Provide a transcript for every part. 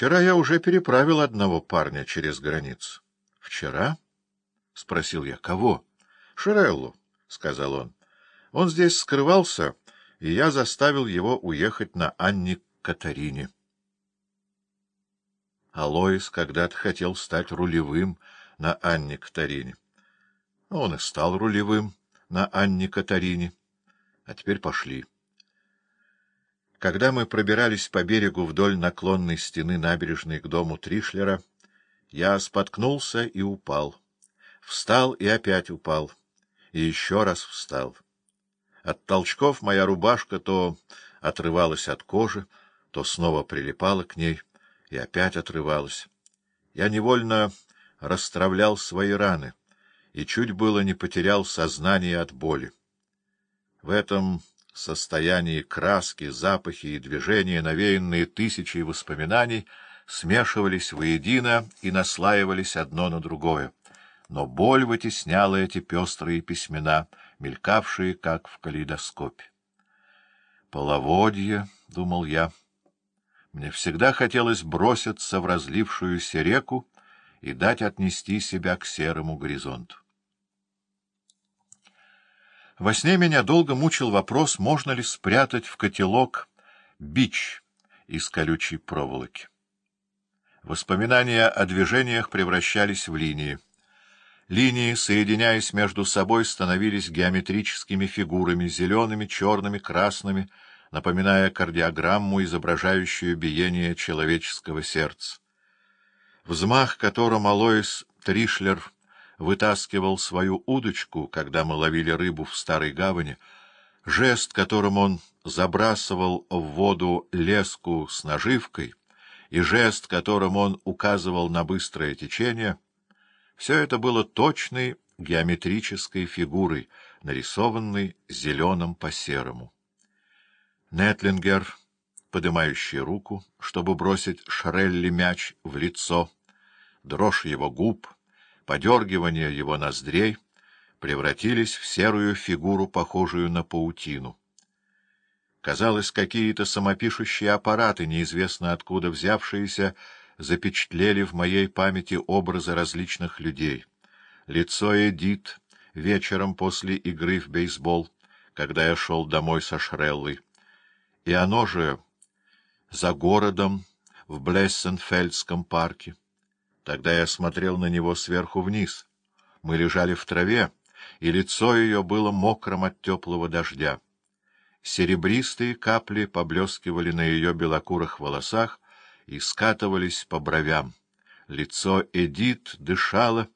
Вчера я уже переправил одного парня через границу. — Вчера? — спросил я. — Кого? — Ширеллу, — сказал он. Он здесь скрывался, и я заставил его уехать на Анне Катарине. Алоис когда-то хотел стать рулевым на Анне Катарине. Он и стал рулевым на Анне Катарине. А теперь пошли. Когда мы пробирались по берегу вдоль наклонной стены набережной к дому Тришлера, я споткнулся и упал. Встал и опять упал. И еще раз встал. От толчков моя рубашка то отрывалась от кожи, то снова прилипала к ней и опять отрывалась. Я невольно расстравлял свои раны и чуть было не потерял сознание от боли. В этом состоянии краски, запахи и движения, навеянные тысячей воспоминаний, смешивались воедино и наслаивались одно на другое. Но боль вытесняла эти пестрые письмена, мелькавшие, как в калейдоскопе. «Половодье», — думал я, — мне всегда хотелось броситься в разлившуюся реку и дать отнести себя к серому горизонту. Во сне меня долго мучил вопрос, можно ли спрятать в котелок бич из колючей проволоки. Воспоминания о движениях превращались в линии. Линии, соединяясь между собой, становились геометрическими фигурами, зелеными, черными, красными, напоминая кардиограмму, изображающую биение человеческого сердца. Взмах которым Алоис Тришлер вытаскивал свою удочку, когда мы ловили рыбу в старой гавани, жест, которым он забрасывал в воду леску с наживкой, и жест, которым он указывал на быстрое течение, все это было точной геометрической фигурой, нарисованной зеленым по серому. Нетлингер, поднимающий руку, чтобы бросить Шрелли мяч в лицо, дрожь его губ — подергивания его ноздрей превратились в серую фигуру, похожую на паутину. Казалось, какие-то самопишущие аппараты, неизвестно откуда взявшиеся, запечатлели в моей памяти образы различных людей. Лицо Эдит вечером после игры в бейсбол, когда я шел домой со Шреллой. И оно же за городом в Блессенфельдском парке. Тогда я смотрел на него сверху вниз. Мы лежали в траве, и лицо ее было мокрым от теплого дождя. Серебристые капли поблескивали на ее белокурых волосах и скатывались по бровям. Лицо Эдит дышало,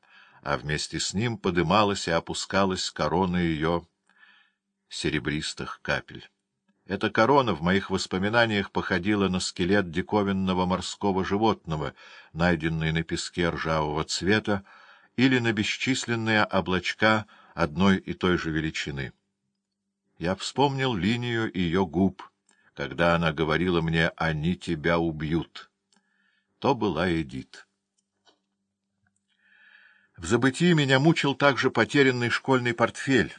а вместе с ним подымалась и опускалась корона ее серебристых капель. Эта корона в моих воспоминаниях походила на скелет диковинного морского животного, найденный на песке ржавого цвета, или на бесчисленные облачка одной и той же величины. Я вспомнил линию ее губ, когда она говорила мне «они тебя убьют». То была Эдит. В забытии меня мучил также потерянный школьный портфель,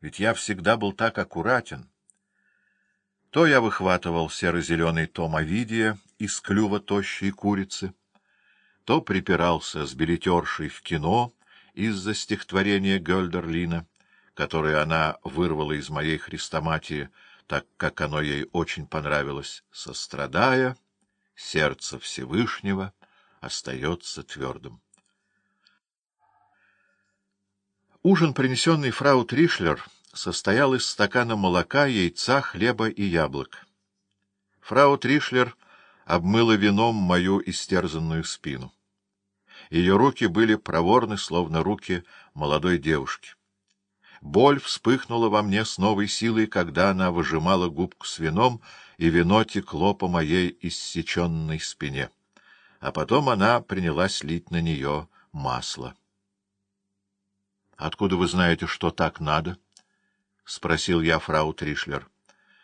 ведь я всегда был так аккуратен. То я выхватывал серо-зеленый том Овидия из клюва тощей курицы, то припирался с билетершей в кино из-за стихотворения Гёльдерлина, которое она вырвала из моей хрестоматии, так как оно ей очень понравилось, сострадая, сердце Всевышнего остается твердым. Ужин, принесенный фрау Тришлер, состоял из стакана молока, яйца, хлеба и яблок. Фрау Тришлер обмыла вином мою истерзанную спину. Ее руки были проворны, словно руки молодой девушки. Боль вспыхнула во мне с новой силой, когда она выжимала губку с вином, и вино текло по моей иссеченной спине. А потом она принялась лить на нее масло. — Откуда вы знаете, что так надо? —— спросил я фрау Тришлер.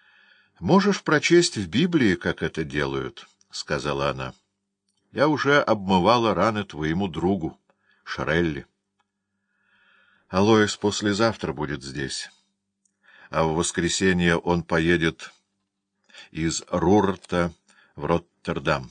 — Можешь прочесть в Библии, как это делают, — сказала она. — Я уже обмывала раны твоему другу, Шарелли. Алоис послезавтра будет здесь, а в воскресенье он поедет из Рурта в Роттердам.